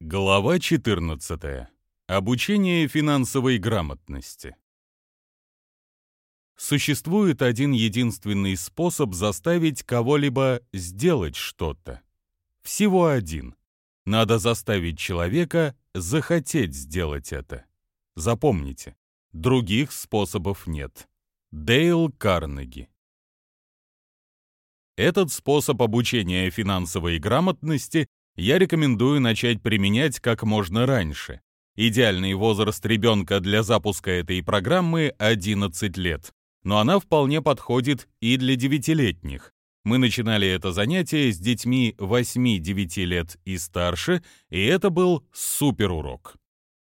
Глава 14. Обучение финансовой грамотности. Существует один единственный способ заставить кого-либо сделать что-то. Всего один. Надо заставить человека захотеть сделать это. Запомните, других способов нет. Дейл Карнеги. Этот способ обучения финансовой грамотности я рекомендую начать применять как можно раньше. Идеальный возраст ребенка для запуска этой программы – 11 лет, но она вполне подходит и для девятилетних. Мы начинали это занятие с детьми 8-9 лет и старше, и это был суперурок.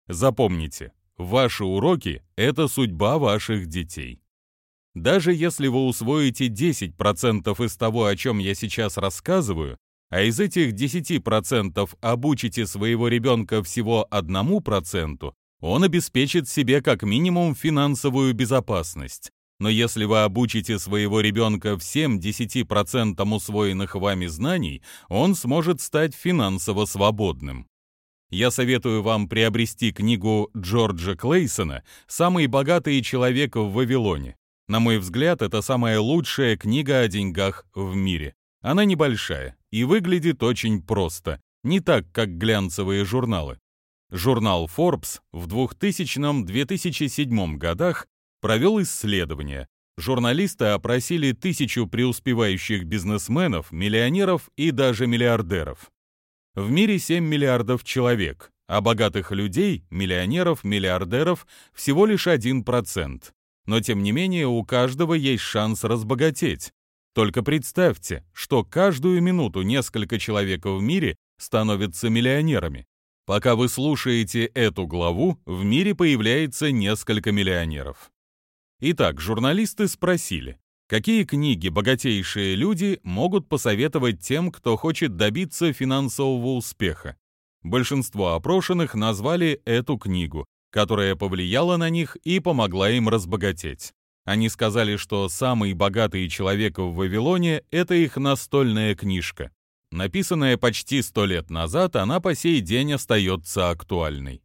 Запомните, ваши уроки – это судьба ваших детей. Даже если вы усвоите 10% из того, о чем я сейчас рассказываю, а из этих 10% обучите своего ребенка всего 1%, он обеспечит себе как минимум финансовую безопасность. Но если вы обучите своего ребенка всем 10% усвоенных вами знаний, он сможет стать финансово свободным. Я советую вам приобрести книгу Джорджа Клейсона «Самый богатый человек в Вавилоне». На мой взгляд, это самая лучшая книга о деньгах в мире. Она небольшая и выглядит очень просто, не так, как глянцевые журналы. Журнал Forbes в 2000-2007 годах провел исследование. Журналисты опросили тысячу преуспевающих бизнесменов, миллионеров и даже миллиардеров. В мире 7 миллиардов человек, а богатых людей, миллионеров, миллиардеров всего лишь 1%. Но тем не менее у каждого есть шанс разбогатеть. Только представьте, что каждую минуту несколько человек в мире становятся миллионерами. Пока вы слушаете эту главу, в мире появляется несколько миллионеров. Итак, журналисты спросили, какие книги богатейшие люди могут посоветовать тем, кто хочет добиться финансового успеха. Большинство опрошенных назвали эту книгу, которая повлияла на них и помогла им разбогатеть. Они сказали, что самый богатый человек в Вавилоне — это их настольная книжка. Написанная почти сто лет назад, она по сей день остается актуальной.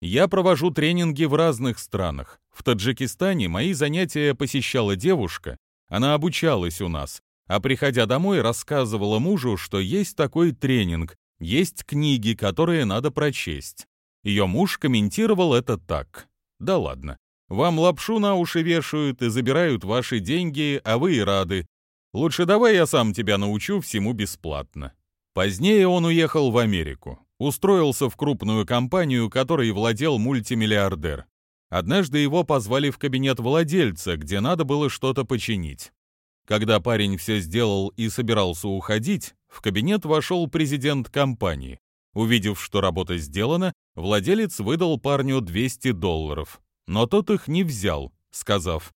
Я провожу тренинги в разных странах. В Таджикистане мои занятия посещала девушка, она обучалась у нас, а приходя домой рассказывала мужу, что есть такой тренинг, есть книги, которые надо прочесть. Ее муж комментировал это так. Да ладно, вам лапшу на уши вешают и забирают ваши деньги, а вы и рады. Лучше давай я сам тебя научу всему бесплатно. Позднее он уехал в Америку. Устроился в крупную компанию, которой владел мультимиллиардер. Однажды его позвали в кабинет владельца, где надо было что-то починить. Когда парень все сделал и собирался уходить, в кабинет вошел президент компании. Увидев, что работа сделана, владелец выдал парню 200 долларов но тот их не взял, сказав,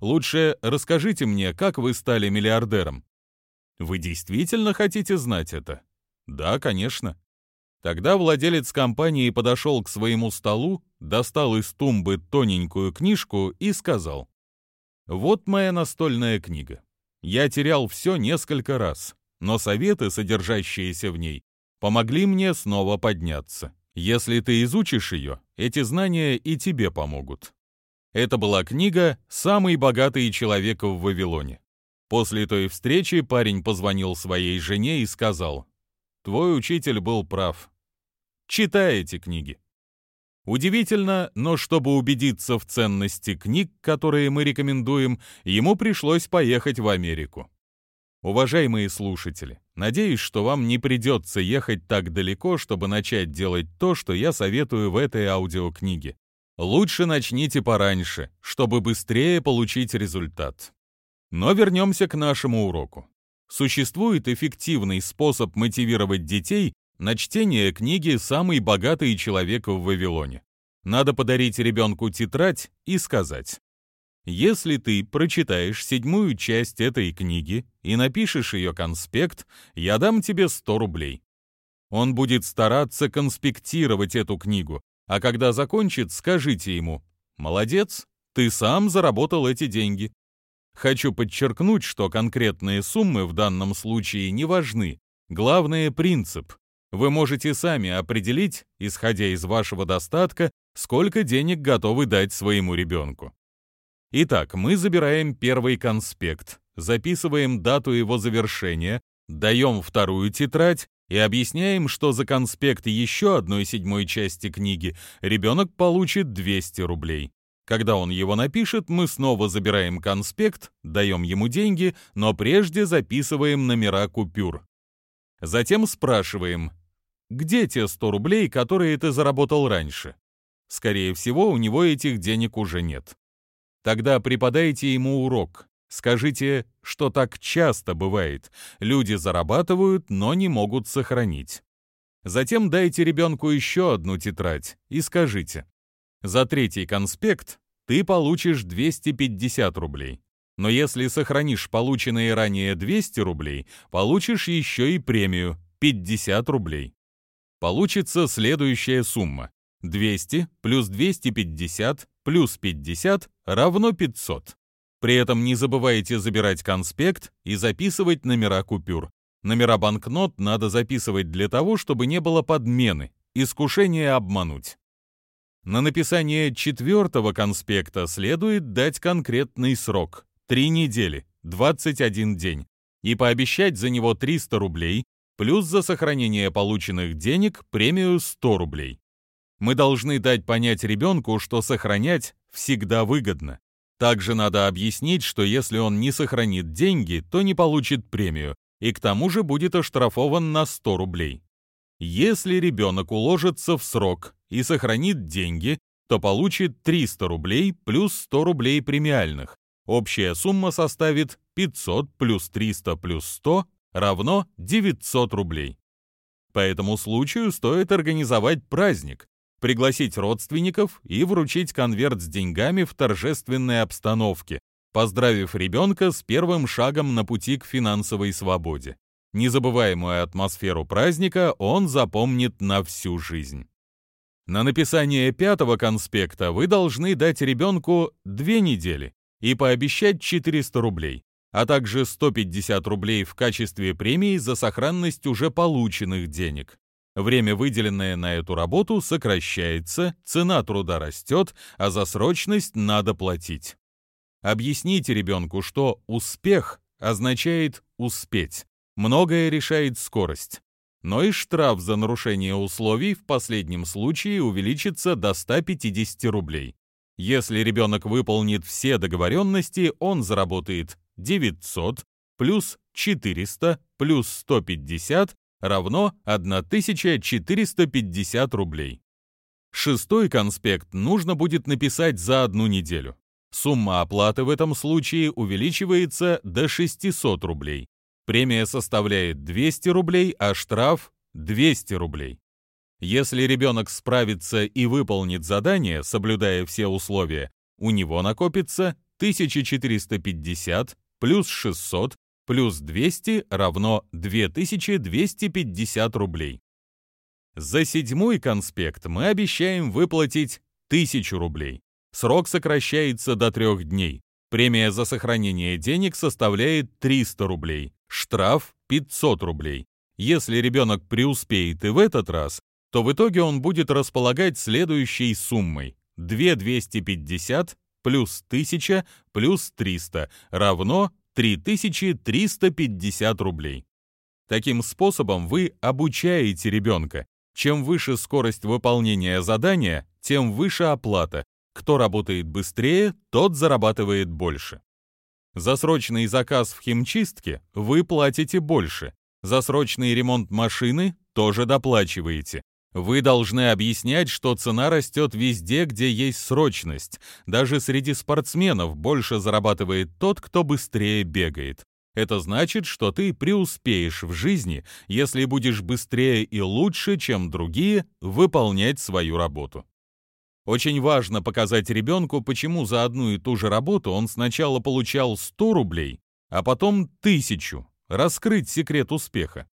«Лучше расскажите мне, как вы стали миллиардером». «Вы действительно хотите знать это?» «Да, конечно». Тогда владелец компании подошел к своему столу, достал из тумбы тоненькую книжку и сказал, «Вот моя настольная книга. Я терял все несколько раз, но советы, содержащиеся в ней, помогли мне снова подняться. Если ты изучишь ее, эти знания и тебе помогут. Это была книга «Самый богатый человек в Вавилоне». После той встречи парень позвонил своей жене и сказал, «Твой учитель был прав. Читай эти книги». Удивительно, но чтобы убедиться в ценности книг, которые мы рекомендуем, ему пришлось поехать в Америку. Уважаемые слушатели, надеюсь, что вам не придется ехать так далеко, чтобы начать делать то, что я советую в этой аудиокниге. Лучше начните пораньше, чтобы быстрее получить результат. Но вернемся к нашему уроку. Существует эффективный способ мотивировать детей на чтение книги «Самый богатый человек в Вавилоне». Надо подарить ребенку тетрадь и сказать если ты прочитаешь седьмую часть этой книги и напишешь ее конспект, я дам тебе 100 рублей. Он будет стараться конспектировать эту книгу, а когда закончит, скажите ему «Молодец, ты сам заработал эти деньги». Хочу подчеркнуть, что конкретные суммы в данном случае не важны. Главное – принцип. Вы можете сами определить, исходя из вашего достатка, сколько денег готовы дать своему ребенку. Итак, мы забираем первый конспект, записываем дату его завершения, даем вторую тетрадь и объясняем, что за конспект еще одной седьмой части книги ребенок получит 200 рублей. Когда он его напишет, мы снова забираем конспект, даем ему деньги, но прежде записываем номера купюр. Затем спрашиваем, где те 100 рублей, которые ты заработал раньше? Скорее всего, у него этих денег уже нет. Тогда преподайте ему урок. Скажите, что так часто бывает. Люди зарабатывают, но не могут сохранить. Затем дайте ребенку еще одну тетрадь и скажите. За третий конспект ты получишь 250 рублей. Но если сохранишь полученные ранее 200 рублей, получишь еще и премию 50 рублей. Получится следующая сумма. 200 плюс 250 плюс 50 равно 500. При этом не забывайте забирать конспект и записывать номера купюр. Номера банкнот надо записывать для того, чтобы не было подмены, искушения обмануть. На написание четвертого конспекта следует дать конкретный срок – 3 недели, 21 день, и пообещать за него 300 рублей, плюс за сохранение полученных денег премию 100 рублей. Мы должны дать понять ребенку, что сохранять всегда выгодно. Также надо объяснить, что если он не сохранит деньги, то не получит премию, и к тому же будет оштрафован на 100 рублей. Если ребенок уложится в срок и сохранит деньги, то получит 300 рублей плюс 100 рублей премиальных. Общая сумма составит 500 плюс 300 плюс 100 равно 900 рублей. По этому случаю стоит организовать праздник, пригласить родственников и вручить конверт с деньгами в торжественной обстановке, поздравив ребенка с первым шагом на пути к финансовой свободе. Незабываемую атмосферу праздника он запомнит на всю жизнь. На написание пятого конспекта вы должны дать ребенку две недели и пообещать 400 рублей, а также 150 рублей в качестве премии за сохранность уже полученных денег. Время, выделенное на эту работу, сокращается, цена труда растет, а за срочность надо платить. Объясните ребенку, что успех означает успеть. Многое решает скорость. Но и штраф за нарушение условий в последнем случае увеличится до 150 рублей. Если ребенок выполнит все договоренности, он заработает 900 плюс 400 плюс 150 равно 1450 рублей. Шестой конспект нужно будет написать за одну неделю. Сумма оплаты в этом случае увеличивается до 600 рублей. Премия составляет 200 рублей, а штраф – 200 рублей. Если ребенок справится и выполнит задание, соблюдая все условия, у него накопится 1450 плюс 600 плюс 200 равно 2250 рублей. За седьмой конспект мы обещаем выплатить 1000 рублей. Срок сокращается до трех дней. Премия за сохранение денег составляет 300 рублей. Штраф 500 рублей. Если ребенок преуспеет и в этот раз, то в итоге он будет располагать следующей суммой. 2250 плюс 1000 плюс 300 равно 3350 рублей. Таким способом вы обучаете ребенка. Чем выше скорость выполнения задания, тем выше оплата. Кто работает быстрее, тот зарабатывает больше. За срочный заказ в химчистке вы платите больше. За срочный ремонт машины тоже доплачиваете. Вы должны объяснять, что цена растет везде, где есть срочность. Даже среди спортсменов больше зарабатывает тот, кто быстрее бегает. Это значит, что ты преуспеешь в жизни, если будешь быстрее и лучше, чем другие, выполнять свою работу. Очень важно показать ребенку, почему за одну и ту же работу он сначала получал 100 рублей, а потом 1000. Раскрыть секрет успеха.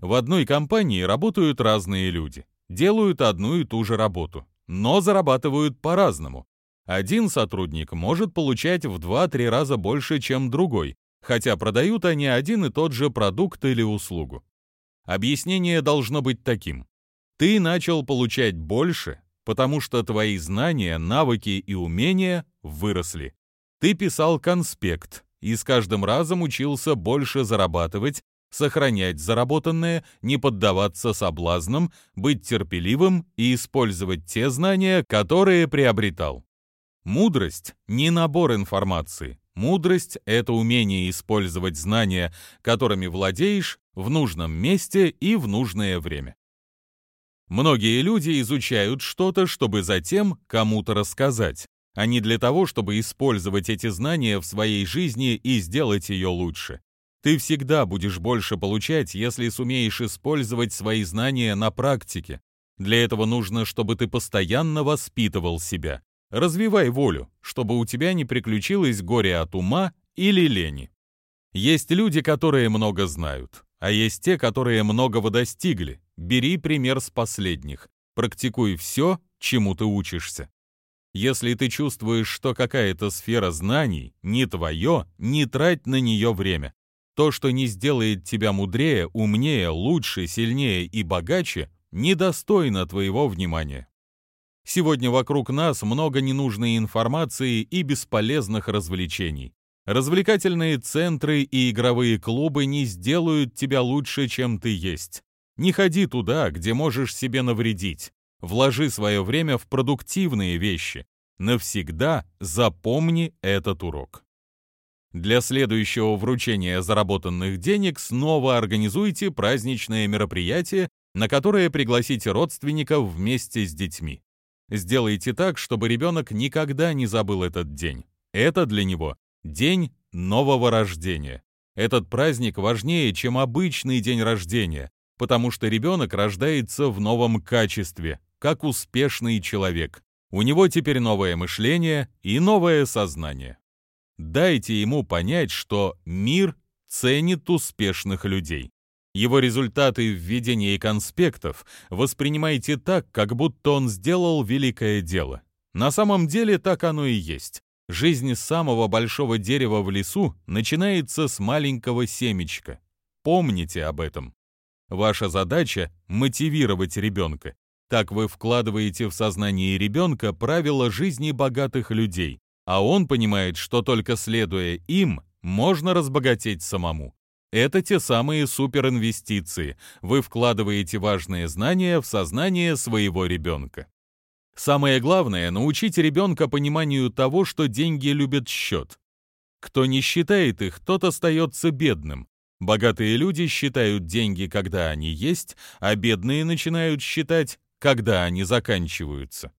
В одной компании работают разные люди, делают одну и ту же работу, но зарабатывают по-разному. Один сотрудник может получать в 2-3 раза больше, чем другой, хотя продают они один и тот же продукт или услугу. Объяснение должно быть таким. Ты начал получать больше, потому что твои знания, навыки и умения выросли. Ты писал конспект и с каждым разом учился больше зарабатывать, сохранять заработанное, не поддаваться соблазнам, быть терпеливым и использовать те знания, которые приобретал. Мудрость — не набор информации. Мудрость — это умение использовать знания, которыми владеешь, в нужном месте и в нужное время. Многие люди изучают что-то, чтобы затем кому-то рассказать, а не для того, чтобы использовать эти знания в своей жизни и сделать ее лучше. Ты всегда будешь больше получать, если сумеешь использовать свои знания на практике. Для этого нужно, чтобы ты постоянно воспитывал себя. Развивай волю, чтобы у тебя не приключилось горе от ума или лени. Есть люди, которые много знают, а есть те, которые многого достигли. Бери пример с последних. Практикуй все, чему ты учишься. Если ты чувствуешь, что какая-то сфера знаний не твое, не трать на нее время. То, что не сделает тебя мудрее, умнее, лучше, сильнее и богаче, недостойно твоего внимания. Сегодня вокруг нас много ненужной информации и бесполезных развлечений. Развлекательные центры и игровые клубы не сделают тебя лучше, чем ты есть. Не ходи туда, где можешь себе навредить. Вложи свое время в продуктивные вещи. Навсегда запомни этот урок. Для следующего вручения заработанных денег снова организуйте праздничное мероприятие, на которое пригласите родственников вместе с детьми. Сделайте так, чтобы ребенок никогда не забыл этот день. Это для него день нового рождения. Этот праздник важнее, чем обычный день рождения, потому что ребенок рождается в новом качестве, как успешный человек. У него теперь новое мышление и новое сознание. Дайте ему понять, что мир ценит успешных людей. Его результаты в ведении конспектов воспринимайте так, как будто он сделал великое дело. На самом деле так оно и есть. Жизнь самого большого дерева в лесу начинается с маленького семечка. Помните об этом. Ваша задача — мотивировать ребенка. Так вы вкладываете в сознание ребенка правила жизни богатых людей, а он понимает, что только следуя им, можно разбогатеть самому. Это те самые суперинвестиции. Вы вкладываете важные знания в сознание своего ребенка. Самое главное — научите ребенка пониманию того, что деньги любят счет. Кто не считает их, тот остается бедным. Богатые люди считают деньги, когда они есть, а бедные начинают считать, когда они заканчиваются.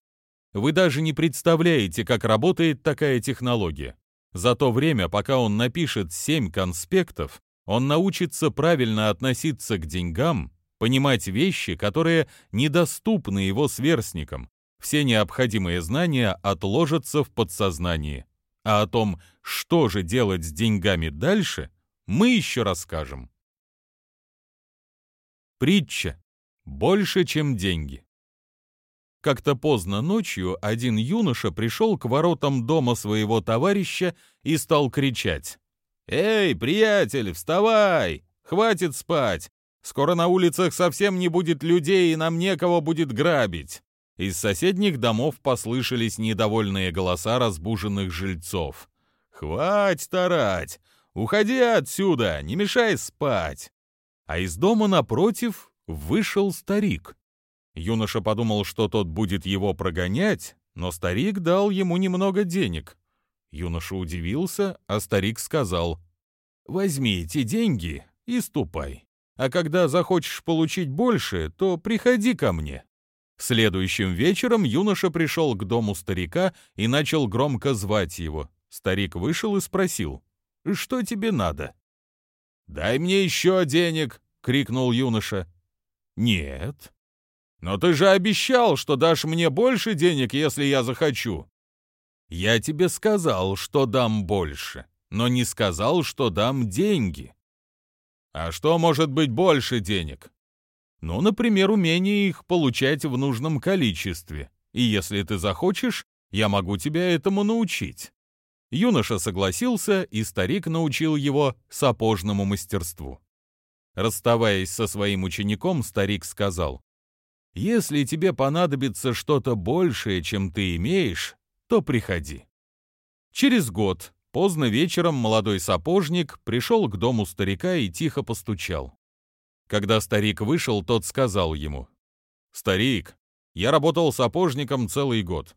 Вы даже не представляете, как работает такая технология. За то время, пока он напишет 7 конспектов, он научится правильно относиться к деньгам, понимать вещи, которые недоступны его сверстникам. Все необходимые знания отложатся в подсознании. А о том, что же делать с деньгами дальше, мы еще расскажем. Притча. Больше, чем деньги. Как-то поздно ночью один юноша пришел к воротам дома своего товарища и стал кричать. «Эй, приятель, вставай! Хватит спать! Скоро на улицах совсем не будет людей, и нам некого будет грабить!» Из соседних домов послышались недовольные голоса разбуженных жильцов. «Хватит орать! Уходи отсюда, не мешай спать!» А из дома напротив вышел старик. Юноша подумал, что тот будет его прогонять, но старик дал ему немного денег. Юноша удивился, а старик сказал, «Возьми эти деньги и ступай. А когда захочешь получить больше, то приходи ко мне». Следующим вечером юноша пришел к дому старика и начал громко звать его. Старик вышел и спросил, «Что тебе надо?» «Дай мне еще денег!» — крикнул юноша. «Нет». «Но ты же обещал, что дашь мне больше денег, если я захочу». Я тебе сказал, что дам больше, но не сказал, что дам деньги. А что может быть больше денег? Ну, например, умение их получать в нужном количестве. И если ты захочешь, я могу тебя этому научить. Юноша согласился, и старик научил его сапожному мастерству. Расставаясь со своим учеником, старик сказал, «Если тебе понадобится что-то большее, чем ты имеешь, то приходи». Через год, поздно вечером, молодой сапожник пришел к дому старика и тихо постучал. Когда старик вышел, тот сказал ему, «Старик, я работал сапожником целый год.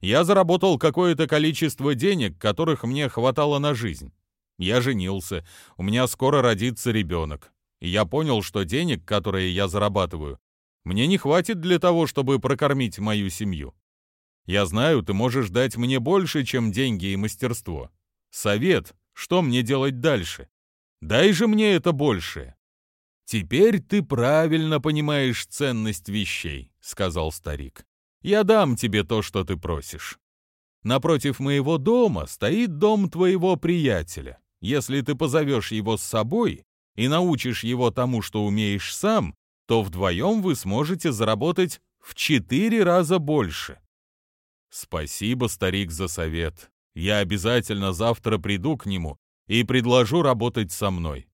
Я заработал какое-то количество денег, которых мне хватало на жизнь. Я женился, у меня скоро родится ребенок. И я понял, что денег, которые я зарабатываю, мне не хватит для того, чтобы прокормить мою семью. Я знаю, ты можешь дать мне больше, чем деньги и мастерство. Совет, что мне делать дальше? Дай же мне это больше. Теперь ты правильно понимаешь ценность вещей, сказал старик. Я дам тебе то, что ты просишь. Напротив моего дома стоит дом твоего приятеля. Если ты позовешь его с собой и научишь его тому, что умеешь сам, то вдвоем вы сможете заработать в четыре раза больше. Спасибо, старик, за совет. Я обязательно завтра приду к нему и предложу работать со мной.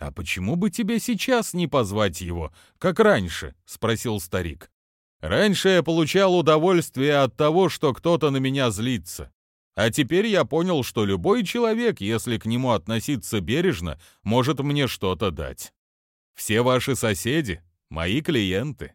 А почему бы тебе сейчас не позвать его, как раньше? спросил старик. Раньше я получал удовольствие от того, что кто-то на меня злится. А теперь я понял, что любой человек, если к нему относиться бережно, может мне что-то дать. Все ваши соседи — мои клиенты.